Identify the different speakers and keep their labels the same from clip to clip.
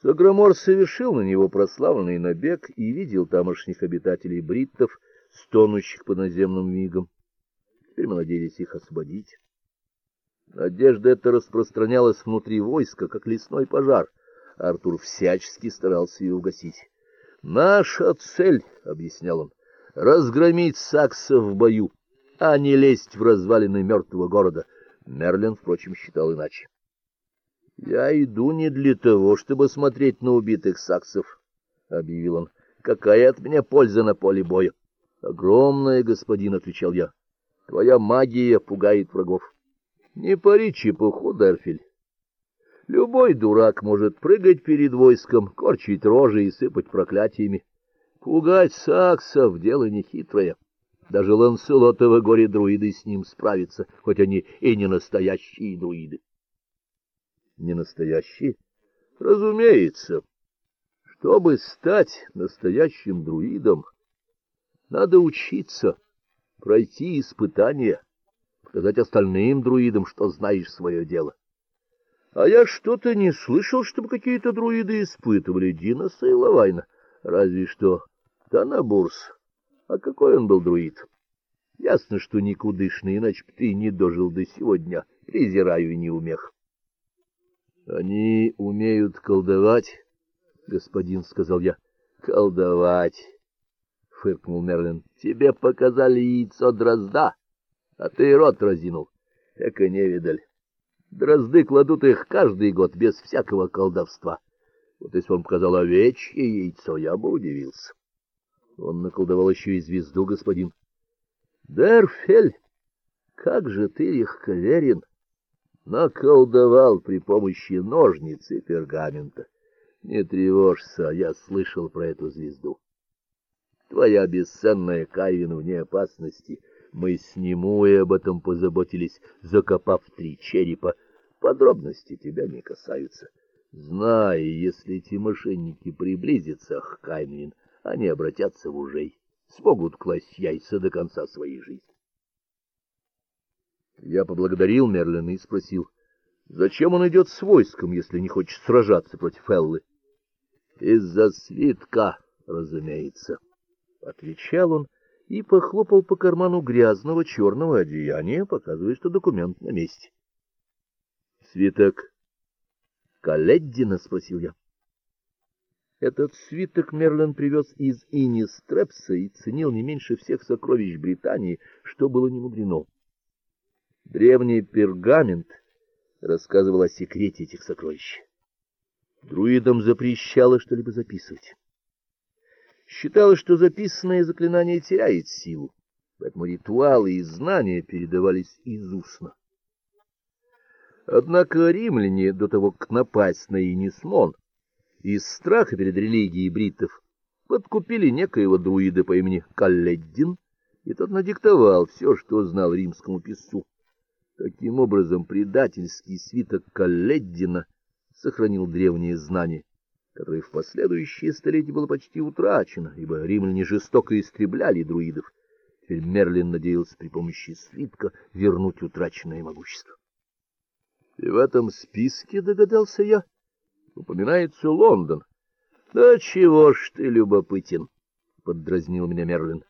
Speaker 1: Саграмор совершил на него прославленный набег и видел тамошних обитателей бриттов, стонущих по наземным мигам. Теперь мы надеялись их освободить. Надежда эта распространялась внутри войска, как лесной пожар. Артур всячески старался ее угасить. Наша цель, объяснял он, разгромить саксов в бою, а не лезть в развалины мертвого города. Мерлин, впрочем, считал иначе. Я иду не для того, чтобы смотреть на убитых саксов, объявил он. Какая от меня польза на поле боя? Огромная, господин, отвечал я. Твоя магия пугает врагов. Не пари чепуху, Дерфель. Любой дурак может прыгать перед войском, корчить рожи и сыпать проклятиями. Пугать саксов дело нехитрое. Даже Ланселотовы горе-друиды с ним справятся, хоть они и не настоящие друиды не настоящие? Разумеется. Чтобы стать настоящим друидом, надо учиться, пройти испытания, показать остальным друидам, что знаешь свое дело. А я что-то не слышал, чтобы какие-то друиды испытывали Диноса и Лавайна, разве что Танабурс. А какой он был друид? Ясно, что никудышный, иначе ты не дожил до сегодня, презираю неумех. Они умеют колдовать, господин, сказал я. Колдовать, фыркнул Мерлин. Тебе показали яйцо дрозда, а ты рот разинул. Эка невидаль. Дрозды кладут их каждый год без всякого колдовства. Вот если он показал овечье яйцо, я бы удивился. Он наколдовал еще и звезду, господин. Дерфель, как же ты легковерен! Наколдовал при помощи ножниц и пергамента. Не тревожься, я слышал про эту звезду. Твоя бесценная Кайвин вне опасности. Мы с и об этом позаботились, закопав три черепа. Подробности тебя не касаются. Знай, если эти мошенники приблизятся к Кайвин, они обратятся в ужей, смогут класть яйца до конца своей жизни. Я поблагодарил Мерлина и спросил: "Зачем он идет с войском, если не хочет сражаться против Эллы?" "Из-за свитка, разумеется", отвечал он и похлопал по карману грязного черного одеяния, показывая, что документ на месте. "Свиток Каледдина?" спросил я. Этот свиток Мерлин привез из Инистрепса и ценил не меньше всех сокровищ Британии, что было немудрено. Древний пергамент рассказывал о секрете этих сокровищ. Друидам запрещалось что-либо записывать. Считалось, что записанное заклинание теряет силу, поэтому ритуалы и знания передавались из устно. Однако римляне до того, как напасть на Инисмон, из страха перед религией бриттов, подкупили некоего друида по имени Калледдин, и тот надиктовал все, что знал римскому писцу. Таким образом, предательский свиток Калледдина сохранил древние знания, которые в последующие столетия было почти утрачено, ибо римляне жестоко истребляли друидов. Теперь Мерлин надеялся при помощи свитка вернуть утраченное могущество. И в этом списке, догадался я, упоминается Лондон. Да чего ж ты любопытен, поддразнил меня Мерлин.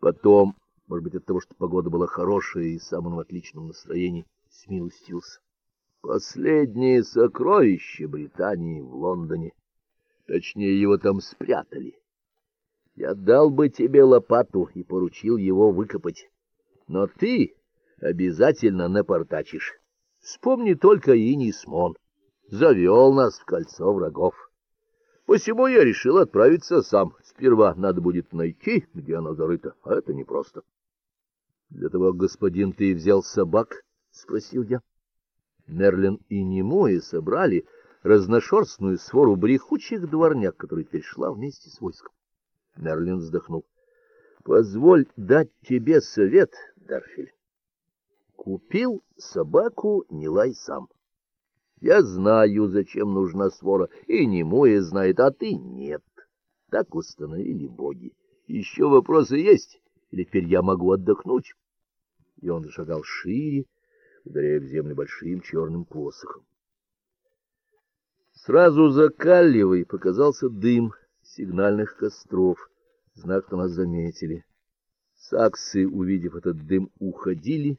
Speaker 1: Потом может быть, от того, что погода была хорошая и сам он в отличном настроении, смилостился. Последнее сокровище Британии в Лондоне. Точнее, его там спрятали. Я дал бы тебе лопату и поручил его выкопать. Но ты обязательно напортачишь. Вспомни только Инисмон. Завел нас в кольцо врагов. Посему я решил отправиться сам. Сперва надо будет найти, где оно зарыто, а это непросто. Для того, господин, ты взял собак? спросил я. Мерлин и Немои собрали разношерстную свору брехучих дворняг, которая перешла вместе с войском. Мерлин вздохнул. Позволь дать тебе совет, Дарфель. Купил собаку, не лай сам. Я знаю, зачем нужна свора, и Немоя знает, а ты нет. Так установили боги. Еще вопросы есть? Или теперь я могу отдохнуть? И он зашагал шире, ударяя в землю большим черным посохом. Сразу за Каллевой показался дым сигнальных костров, знак, что нас заметили. Саксы, увидев этот дым, уходили,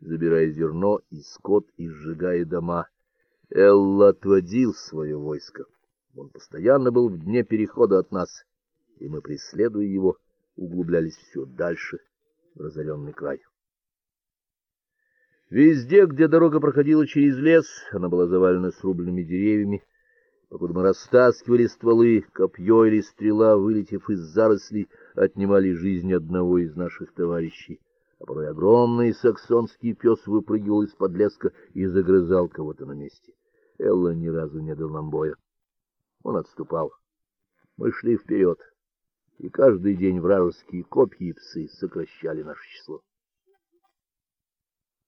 Speaker 1: забирая зерно и скот и сжигая дома. Элла отводил свое войско. Он постоянно был в дне перехода от нас, и мы, преследуя его, углублялись все дальше в разоренный край. Везде, где дорога проходила через лес, она была завалена срубленными деревьями. Покуда мы растаскивали стволы, копье или стрела, вылетев из зарослей, отнимали жизнь одного из наших товарищей, а порой огромный саксонский пес выпрыгивал из-под леска и загрызал кого-то на месте. Элла ни разу не дал нам боя. Он отступал. Мы шли вперед, и каждый день вражеские копья и псы сокращали наше число.